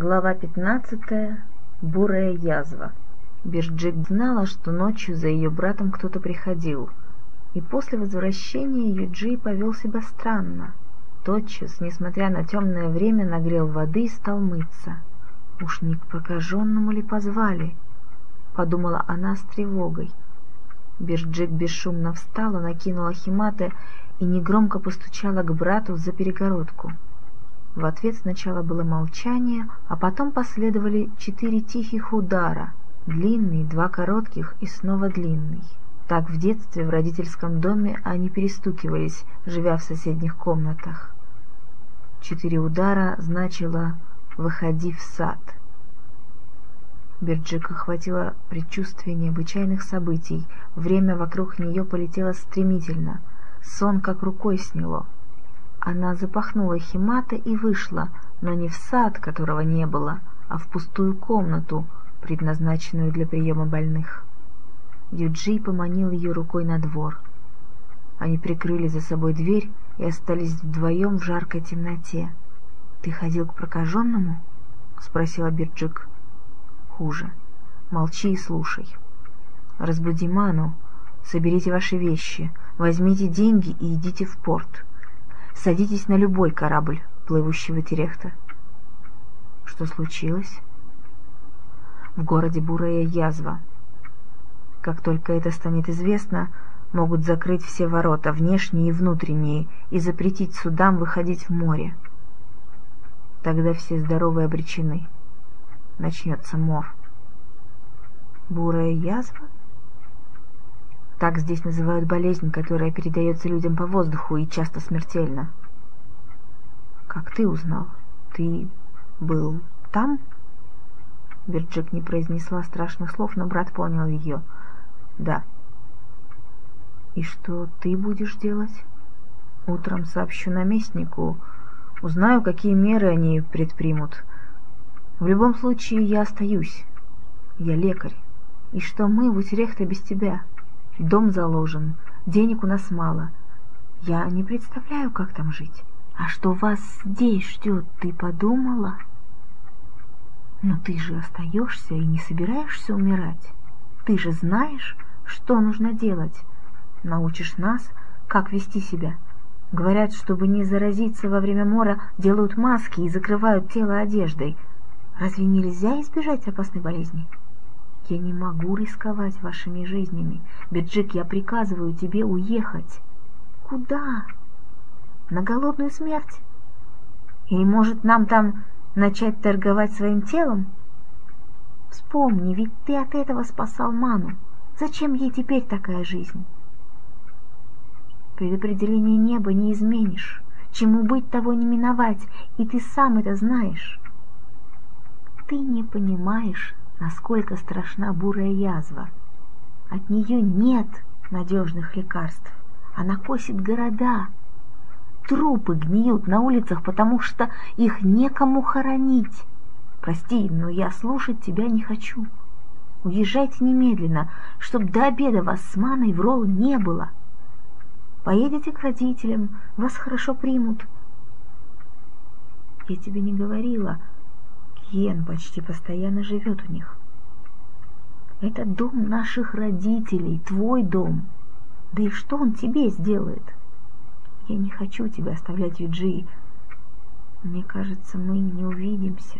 Глава 15. Бурая язва. Бирджик знала, что ночью за ее братом кто-то приходил, и после возвращения Юджи повел себя странно. Тотчас, несмотря на темное время, нагрел воды и стал мыться. «Уж не к прокаженному ли позвали?» — подумала она с тревогой. Бирджик бесшумно встала, накинула химаты и негромко постучала к брату за перегородку. В ответ сначала было молчание, а потом последовали четыре тихих удара, длинный, два коротких и снова длинный. Так в детстве в родительском доме они перестукивались, живя в соседних комнатах. Четыре удара значило «выходи в сад». Берджик охватило предчувствие необычайных событий. Время вокруг нее полетело стремительно. Сон как рукой сняло. Она запахнула химата и вышла, но не в сад, которого не было, а в пустую комнату, предназначенную для приема больных. Юджи поманил ее рукой на двор. Они прикрыли за собой дверь и остались вдвоем в жаркой темноте. «Ты ходил к прокаженному?» — спросила Бирджик. «Хуже. Молчи и слушай. Разбуди Ману, соберите ваши вещи, возьмите деньги и идите в порт. Садитесь на любой корабль, плывущий в Этерехта. Что случилось? В городе бурая язва. Как только это станет известно, могут закрыть все ворота, внешние и внутренние, и запретить судам выходить в море. Тогда все здоровые обречены. Начнется мор. Бурая язва? Так здесь называют болезнь, которая передается людям по воздуху и часто смертельно. Как ты узнал? Ты был там? Бирджик не произнесла страшных слов, но брат понял ее. Да. И что ты будешь делать? Утром сообщу наместнику, узнаю, какие меры они предпримут. В любом случае я остаюсь. Я лекарь. И что мы в Утерехте без тебя? — Дом заложен, денег у нас мало. Я не представляю, как там жить. А что вас здесь ждет, ты подумала? Но ты же остаешься и не собираешься умирать. Ты же знаешь, что нужно делать. Научишь нас, как вести себя. Говорят, чтобы не заразиться во время мора, делают маски и закрывают тело одеждой. Разве нельзя избежать опасной болезни? Я не могу рисковать вашими жизнями. Беджик, я приказываю тебе уехать. Куда? На голодную смерть? Или, может, нам там начать торговать своим телом? Вспомни, ведь ты от этого спасал Ману. Зачем ей теперь такая жизнь? Предопределение неба не изменишь. Чему быть, того не миновать, и ты сам это знаешь. Ты не понимаешь, насколько страшна бурая язва. От нее нет надежных лекарств. Она косит города. Трупы гниют на улицах, потому что их некому хоронить. Прости, но я слушать тебя не хочу. Уезжайте немедленно, чтоб до обеда вас с Маной в Ролл не было. Поедете к родителям, вас хорошо примут. Я тебе не говорила, Йен почти постоянно живет у них. Это дом наших родителей, твой дом. Да и что он тебе сделает? Я не хочу тебя оставлять, Юджи. Мне кажется, мы не увидимся,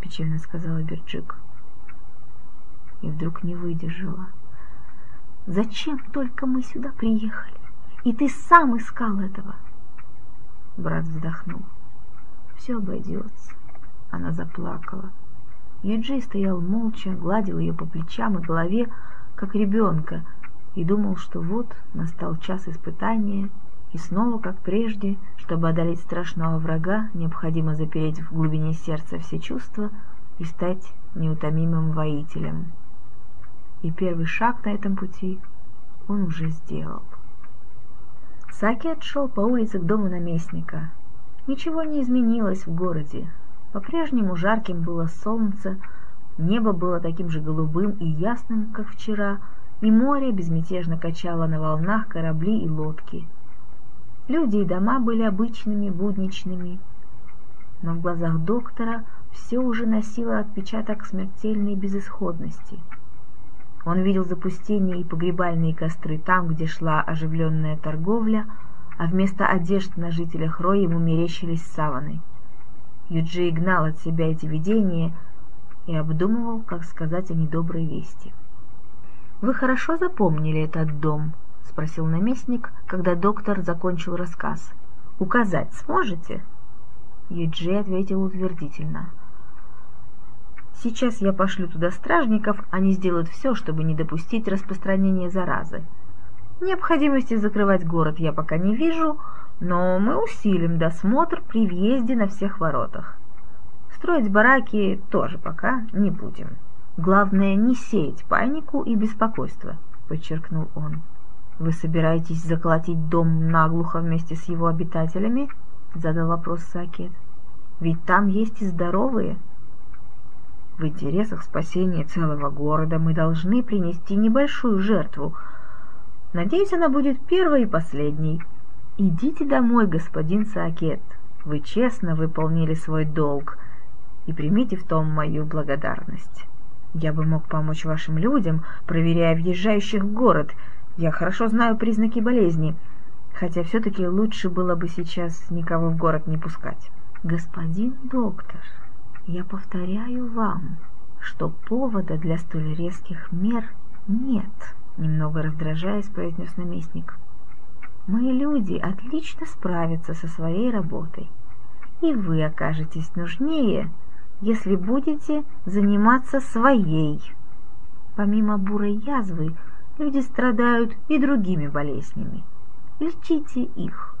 печально сказала Берджик. И вдруг не выдержала. Зачем только мы сюда приехали? И ты сам искал этого. Брат вздохнул. Все обойдется. Она заплакала. Юджи стоял молча, гладил ее по плечам и голове, как ребенка, и думал, что вот настал час испытания, и снова, как прежде, чтобы одолеть страшного врага, необходимо запереть в глубине сердца все чувства и стать неутомимым воителем. И первый шаг на этом пути он уже сделал. Саки отшел по улице к дому наместника. Ничего не изменилось в городе, по-прежнему жарким было солнце, небо было таким же голубым и ясным, как вчера, и море безмятежно качало на волнах корабли и лодки. Люди и дома были обычными, будничными, но в глазах доктора все уже носило отпечаток смертельной безысходности. Он видел запустение и погребальные костры там, где шла оживленная торговля, а вместо одежд на жителях Роя ему мерещились саваны. Юджи гнал от себя эти видения и обдумывал, как сказать о недоброй вести. «Вы хорошо запомнили этот дом?» — спросил наместник, когда доктор закончил рассказ. «Указать сможете?» Юджи ответил утвердительно. «Сейчас я пошлю туда стражников, они сделают все, чтобы не допустить распространения заразы. Необходимости закрывать город я пока не вижу, но мы усилим досмотр при въезде на всех воротах. Строить бараки тоже пока не будем. Главное не сеять панику и беспокойство, подчеркнул он. Вы собираетесь заколотить дом наглухо вместе с его обитателями? задал вопрос Сакет. Ведь там есть и здоровые. В интересах спасения целого города мы должны принести небольшую жертву. Надеюсь, она будет первой и последней. «Идите домой, господин Саакет. Вы честно выполнили свой долг и примите в том мою благодарность. Я бы мог помочь вашим людям, проверяя въезжающих в город. Я хорошо знаю признаки болезни, хотя все-таки лучше было бы сейчас никого в город не пускать. Господин доктор, я повторяю вам, что повода для столь резких мер нет, немного раздражаясь, произнес наместник. Мои люди отлично справятся со своей работой, и вы окажетесь нужнее, если будете заниматься своей. Помимо бурой язвы, люди страдают и другими болезнями. Лечите их.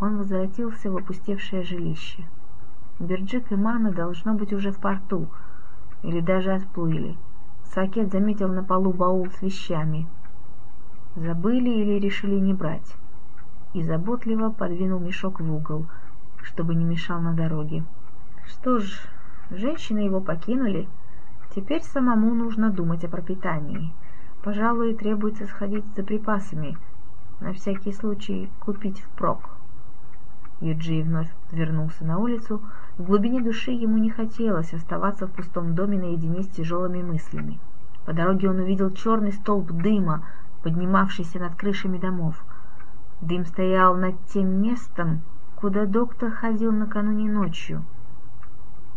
Он возвратился в опустевшее жилище. Берджик и Мана должно быть уже в порту, или даже отплыли. Сакет заметил на полу баул с вещами. Забыли или решили не брать и заботливо подвинул мешок в угол, чтобы не мешал на дороге. Что ж, женщины его покинули, теперь самому нужно думать о пропитании. Пожалуй, требуется сходить за припасами, на всякий случай купить впрок. Юджи вновь вернулся на улицу. В глубине души ему не хотелось оставаться в пустом доме наедине с тяжелыми мыслями. По дороге он увидел черный столб дыма, поднимавшийся над крышами домов. Дым стоял над тем местом, куда доктор ходил накануне ночью.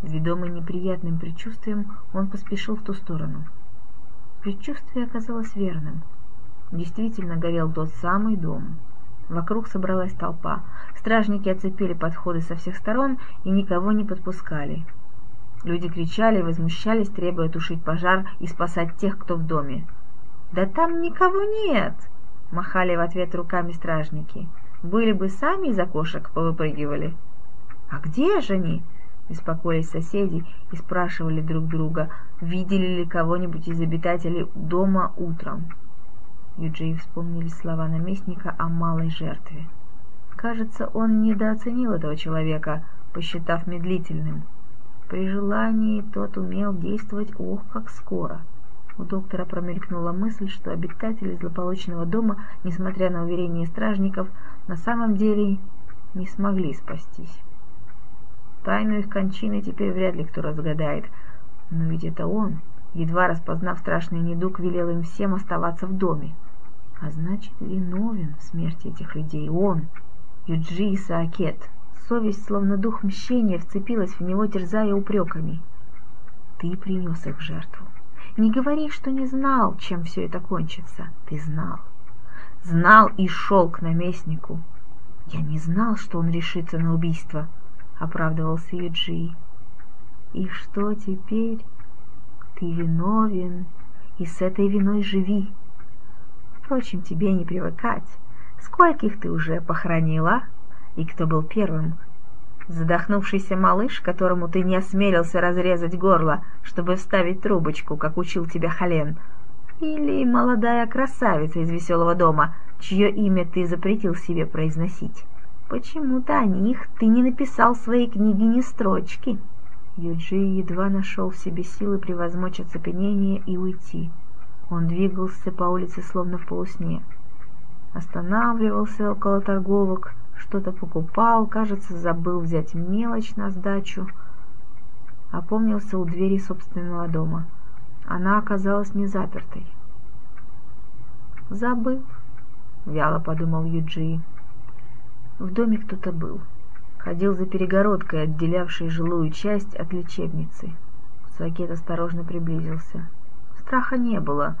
Ведомый неприятным предчувствием, он поспешил в ту сторону. Предчувствие оказалось верным. Действительно горел тот самый дом. Вокруг собралась толпа. Стражники оцепили подходы со всех сторон и никого не подпускали. Люди кричали возмущались, требуя тушить пожар и спасать тех, кто в доме. «Да там никого нет!» Махали в ответ руками стражники. Были бы сами из окошек повыпрыгивали. «А где же они?» — беспокоились соседи и спрашивали друг друга, видели ли кого-нибудь из обитателей дома утром. Юджи вспомнили слова наместника о малой жертве. Кажется, он недооценил этого человека, посчитав медлительным. При желании тот умел действовать ох, как скоро — у доктора промелькнула мысль, что обитатели злополучного дома, несмотря на уверения стражников, на самом деле не смогли спастись. Тайну их кончины теперь вряд ли кто разгадает, но ведь это он, едва распознав страшный недуг, велел им всем оставаться в доме. А значит, виновен в смерти этих людей он, Юджи Саакет. Совесть, словно дух мщения, вцепилась в него, терзая упреками. Ты принес их в жертву. Не говори, что не знал, чем все это кончится. Ты знал. Знал и шел к наместнику. Я не знал, что он решится на убийство, оправдывался Юджи. И что теперь? Ты виновен, и с этой виной живи. Впрочем, тебе не привыкать. Скольких ты уже похоронила? И кто был первым, Задохнувшийся малыш, которому ты не осмелился разрезать горло, чтобы вставить трубочку, как учил тебя Хален. Или молодая красавица из веселого дома, чье имя ты запретил себе произносить. Почему-то о них ты не написал в своей книге ни строчки. Юджи едва нашел в себе силы превозмочь оцепенение и уйти. Он двигался по улице словно в полусне. Останавливался около торговок, что-то покупал, кажется, забыл взять мелочь на сдачу. опомнился у двери собственного дома. Она оказалась не запертой. «Забыл», — вяло подумал Юджи. В доме кто-то был. Ходил за перегородкой, отделявшей жилую часть от лечебницы. Сакет осторожно приблизился. Страха не было.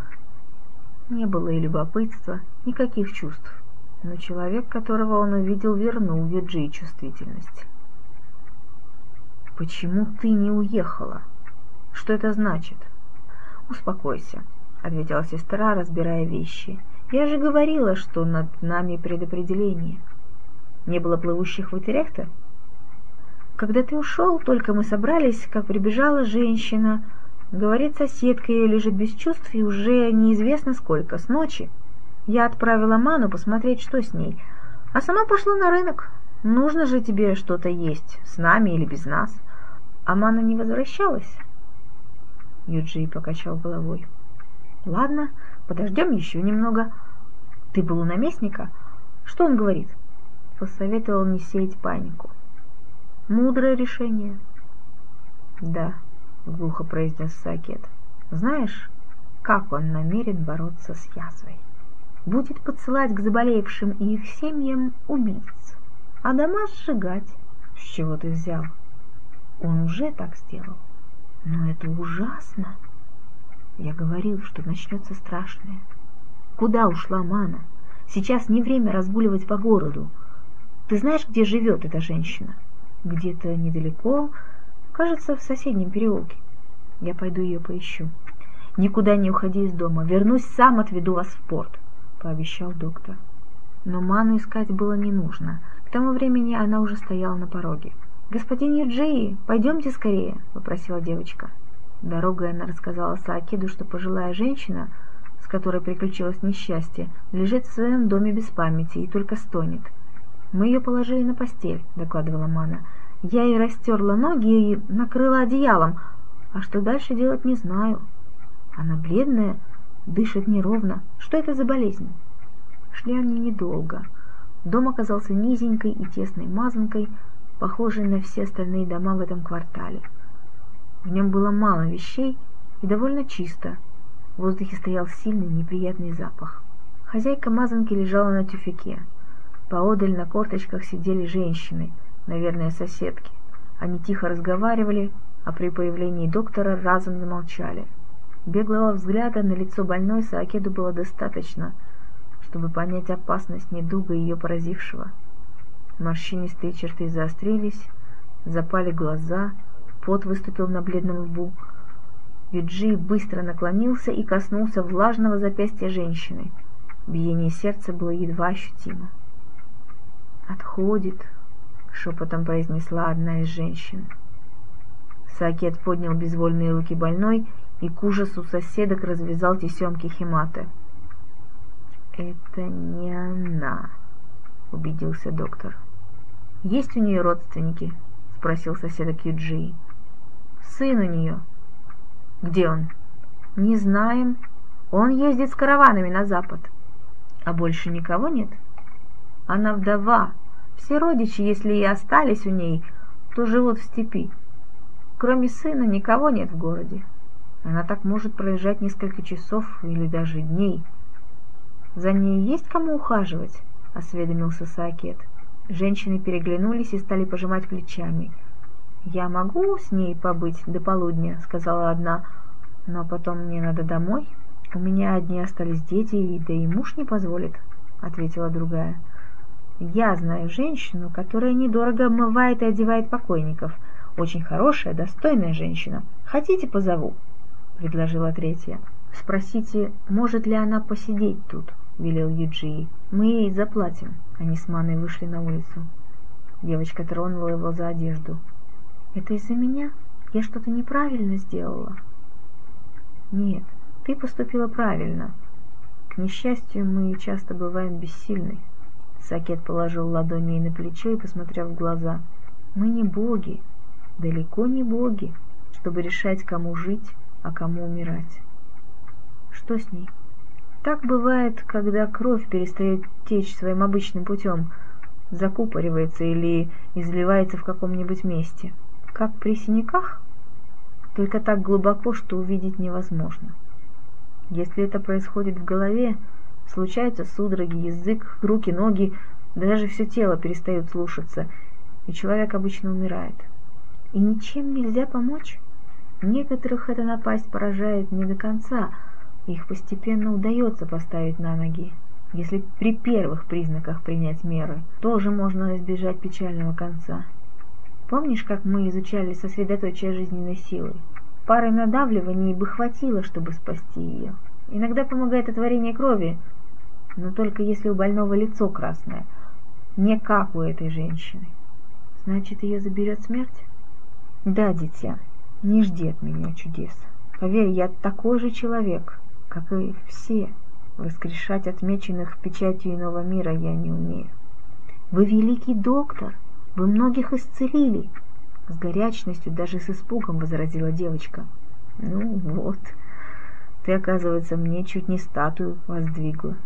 Не было и любопытства, никаких чувств. Но человек, которого он увидел, вернул Юджи чувствительность. «Почему ты не уехала? Что это значит?» «Успокойся», — ответила сестра, разбирая вещи. «Я же говорила, что над нами предопределение. Не было плывущих в Итерехте?» «Когда ты ушел, только мы собрались, как прибежала женщина. Говорит, соседка ее лежит без чувств, и уже неизвестно сколько, с ночи. Я отправила Ману посмотреть, что с ней, а сама пошла на рынок. Нужно же тебе что-то есть, с нами или без нас. А Мана не возвращалась?» Юджи покачал головой. «Ладно, подождем еще немного. Ты был у наместника? Что он говорит?» Посоветовал не сеять панику. «Мудрое решение». «Да», — глухо произнес Сакет. «Знаешь, как он намерен бороться с язвой? Будет подсылать к заболевшим и их семьям убийц, а дома сжигать. С чего ты взял?» Он уже так сделал. Но это ужасно. Я говорил, что начнется страшное. Куда ушла Мана? Сейчас не время разгуливать по городу. Ты знаешь, где живет эта женщина? Где-то недалеко, кажется, в соседнем переулке. Я пойду ее поищу. Никуда не уходи из дома. Вернусь сам, отведу вас в порт, пообещал доктор. Но Ману искать было не нужно. К тому времени она уже стояла на пороге. «Господин Юджии, пойдемте скорее», — попросила девочка. Дорогой она рассказала Саакиду, что пожилая женщина, с которой приключилось несчастье, лежит в своем доме без памяти и только стонет. «Мы ее положили на постель», — докладывала Мана. «Я ей растерла ноги и накрыла одеялом, а что дальше делать не знаю. Она бледная, дышит неровно. Что это за болезнь?» Шли они недолго. Дом оказался низенькой и тесной мазанкой, похожий на все остальные дома в этом квартале. В нем было мало вещей и довольно чисто. В воздухе стоял сильный неприятный запах. Хозяйка мазанки лежала на тюфяке. Поодаль на корточках сидели женщины, наверное, соседки. Они тихо разговаривали, а при появлении доктора разом замолчали. Беглого взгляда на лицо больной Саакеду было достаточно, чтобы понять опасность недуга ее поразившего. Морщинистые черты заострились, запали глаза, пот выступил на бледном лбу. Юджи быстро наклонился и коснулся влажного запястья женщины. Биение сердца было едва ощутимо. «Отходит», — шепотом произнесла одна из женщин. Сакет поднял безвольные руки больной и к ужасу соседок развязал тесемки Химаты. «Это не она», — убедился доктор. «Есть у нее родственники?» — спросил соседа Кьюджи. «Сын у нее». «Где он?» «Не знаем. Он ездит с караванами на запад». «А больше никого нет?» «Она вдова. Все родичи, если и остались у ней, то живут в степи. Кроме сына никого нет в городе. Она так может проезжать несколько часов или даже дней». «За ней есть кому ухаживать?» — осведомился Саакет. — Женщины переглянулись и стали пожимать плечами. «Я могу с ней побыть до полудня», — сказала одна, — «но потом мне надо домой. У меня одни остались дети, да и муж не позволит», — ответила другая. «Я знаю женщину, которая недорого обмывает и одевает покойников. Очень хорошая, достойная женщина. Хотите, позову?» — предложила третья. «Спросите, может ли она посидеть тут?» — велел Юджи. «Мы ей заплатим». Они с Маной вышли на улицу. Девочка тронула его за одежду. «Это из-за меня? Я что-то неправильно сделала?» «Нет, ты поступила правильно. К несчастью, мы часто бываем бессильны». Сакет положил ладонь ей на плечо и посмотрел в глаза. «Мы не боги, далеко не боги, чтобы решать, кому жить, а кому умирать». «Что с ней?» Так бывает, когда кровь перестает течь своим обычным путем, закупоривается или изливается в каком-нибудь месте. Как при синяках? только так глубоко, что увидеть невозможно. Если это происходит в голове, случаются судороги, язык, руки, ноги, даже все тело перестает слушаться, и человек обычно умирает. И ничем нельзя помочь? Некоторых эта напасть поражает не до конца, их постепенно удается поставить на ноги. Если при первых признаках принять меры, тоже можно избежать печального конца. Помнишь, как мы изучали сосредоточие жизненной силы? Пары надавливаний бы хватило, чтобы спасти ее. Иногда помогает отворение крови, но только если у больного лицо красное, не как у этой женщины. Значит, ее заберет смерть? Да, дитя, не жди от меня чудес. Поверь, я такой же человек, как и все. Воскрешать отмеченных печатью иного мира я не умею. Вы великий доктор, вы многих исцелили. С горячностью, даже с испугом возразила девочка. Ну вот, ты, оказывается, мне чуть не статую воздвигла.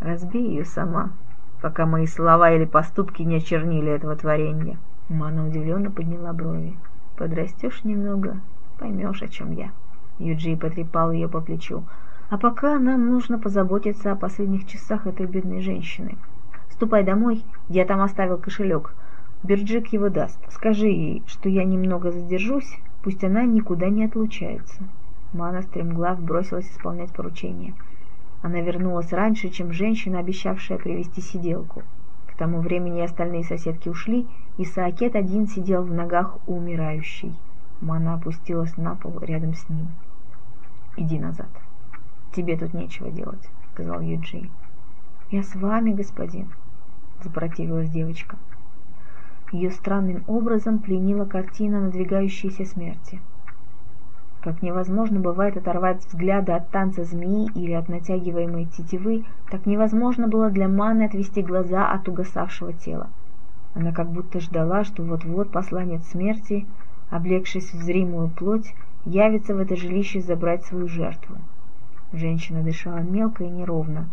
Разбей ее сама, пока мои слова или поступки не очернили этого творения. Мана удивленно подняла брови. Подрастешь немного, поймешь, о чем я. Юджи потрепал ее по плечу. А пока нам нужно позаботиться о последних часах этой бедной женщины. Ступай домой, я там оставил кошелек. Берджик его даст. Скажи ей, что я немного задержусь, пусть она никуда не отлучается. Мана стремглав бросилась исполнять поручение. Она вернулась раньше, чем женщина, обещавшая привести сиделку. К тому времени остальные соседки ушли, и Саакет один сидел в ногах у умирающей. Мана опустилась на пол рядом с ним. «Иди назад». «Тебе тут нечего делать», — сказал Юджи. «Я с вами, господин», — запротивилась девочка. Ее странным образом пленила картина надвигающейся смерти. Как невозможно бывает оторвать взгляды от танца змеи или от натягиваемой тетивы, так невозможно было для Маны отвести глаза от угасавшего тела. Она как будто ждала, что вот-вот посланец смерти, облегшись в зримую плоть, явится в это жилище забрать свою жертву. Женщина дышала мелко и неровно.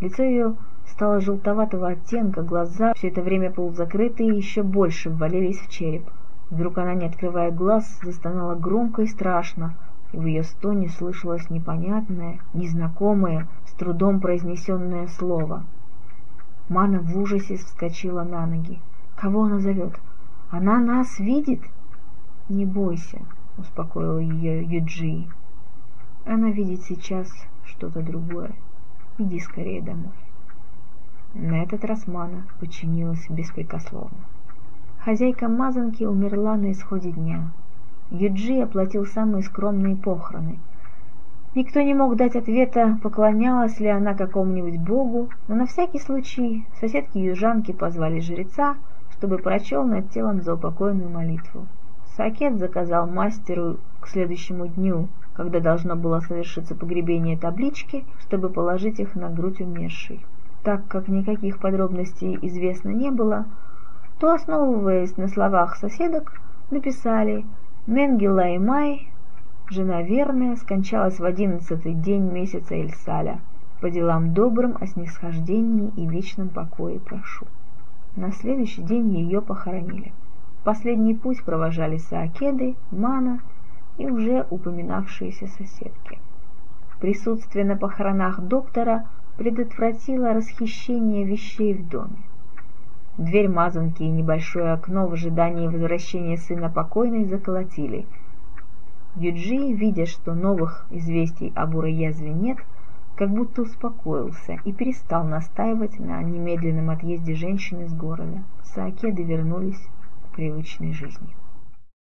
Лицо ее стало желтоватого оттенка, глаза, все это время полузакрытые, еще больше ввалились в череп. Вдруг она, не открывая глаз, застонала громко и страшно, и в ее стоне слышалось непонятное, незнакомое, с трудом произнесенное слово. Мана в ужасе вскочила на ноги. «Кого она зовет? Она нас видит?» «Не бойся», — успокоил ее Юджи. Она видит сейчас что-то другое. Иди скорее домой. На этот раз Мана подчинилась беспрекословно. Хозяйка мазанки умерла на исходе дня. Юджи оплатил самые скромные похороны. Никто не мог дать ответа, поклонялась ли она какому-нибудь богу, но на всякий случай соседки-южанки позвали жреца, чтобы прочел над телом заупокойную молитву. Сакет заказал мастеру к следующему дню когда должно было совершиться погребение таблички, чтобы положить их на грудь умершей. Так как никаких подробностей известно не было, то, основываясь на словах соседок, написали «Менгела и Май, жена верная, скончалась в одиннадцатый день месяца Эльсаля. По делам добрым о снисхождении и вечном покое прошу». На следующий день ее похоронили. Последний путь провожали Саакеды, Мана и уже упоминавшиеся соседки. Присутствие на похоронах доктора предотвратило расхищение вещей в доме. Дверь мазанки и небольшое окно в ожидании возвращения сына покойной заколотили. Юджи, видя, что новых известий об уроязве нет, как будто успокоился и перестал настаивать на немедленном отъезде женщины из города. Саакеды вернулись к привычной жизни.